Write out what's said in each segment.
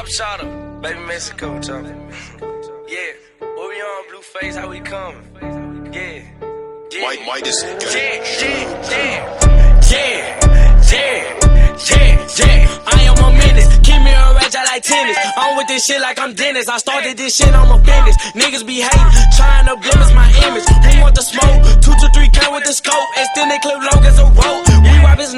Top shotter, baby Mexico talking. Yeah, what we on, Blueface, how we coming? Yeah. yeah. Mike, Mike is Yeah, yeah, yeah, yeah, yeah, yeah, yeah. I am a menace. Keep me a rage, I like tennis. I'm with this shit like I'm Dennis. I started this shit, I'm a business. Niggas be hating, trying to blemish my image. Who want the smoke? Two to three count with the scope. Extended clip long as a rope. We wipe his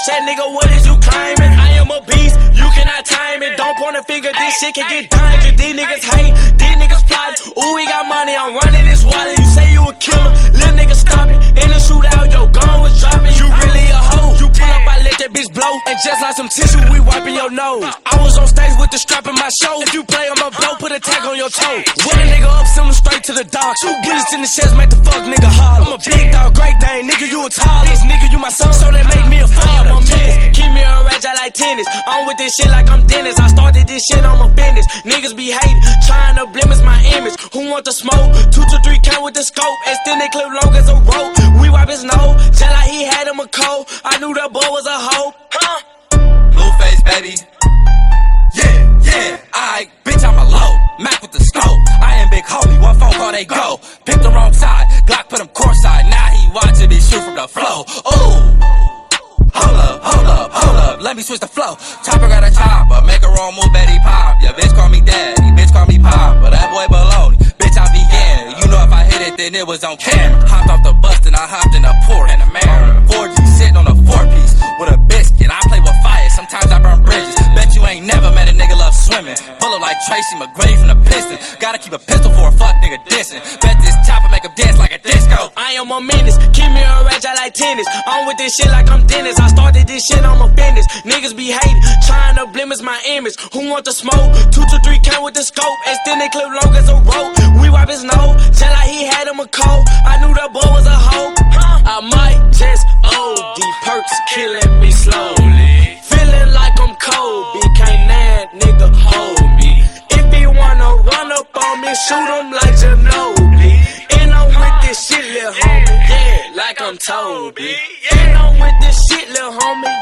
What is nigga? What is you claiming? I am a beast, you cannot time it. Don't point a finger, this shit can get. Cause these niggas hate, these niggas plot. Ooh, we got money, I'm running this water. You say you a killer, little nigga stop it. In the shootout, your gun was dropping. You really a hoe. You pull up, I let that bitch blow. And just like some tissue, we wiping your nose. I was on stage with the strap in my show. If you play, I'ma blow, put a tag on your toe. When a nigga up, send straight to the dock. Two bullets in the chest, make the fuck nigga holler. I'm a big dog, great dane, nigga, you a tall. This nigga, you my son, so tennis. I'm with this shit like I'm Dennis. I started this shit, I'm a business. Niggas be hating, trying to blemish my image. Who want the smoke? Two to three count with the scope. Extended clip long as a rope. We wipe his nose, tell like he had him a cold. I knew that boy was a hoe. Huh? Blueface, baby. Yeah, yeah. I, bitch, I'm a low. Mac with the scope. I am big homie. One phone call, they go. Pick the wrong side. Glock put him courtside. Now he watching me shoot from the flow. Ooh. Let me switch the flow. Chopper got a chopper. Make a wrong move, Betty pop. Yeah, bitch call me daddy. Bitch call me pop. But that boy baloney. Bitch, I began. You know if I hit it, then it was on camera. Hopped off the bus, and I hopped in a port and a mirror. 4G sitting on a four piece with a biscuit. I play with fire. Sometimes I burn bridges. Bet you ain't never met a nigga love swimming. Pull up like Tracy McGrady from the piston. Gotta keep a pistol for a fuck nigga dissing. Bet this chopper make I am a menace. Keep me a rage, I like tennis. I'm with this shit like I'm Dennis. I started this shit, I'm a business. Niggas be hating, trying to blemish my image. Who want the smoke? Two to three count with the scope. Extended clip long as a rope. Yeah, Toby. And I'm with this shit, lil' homie,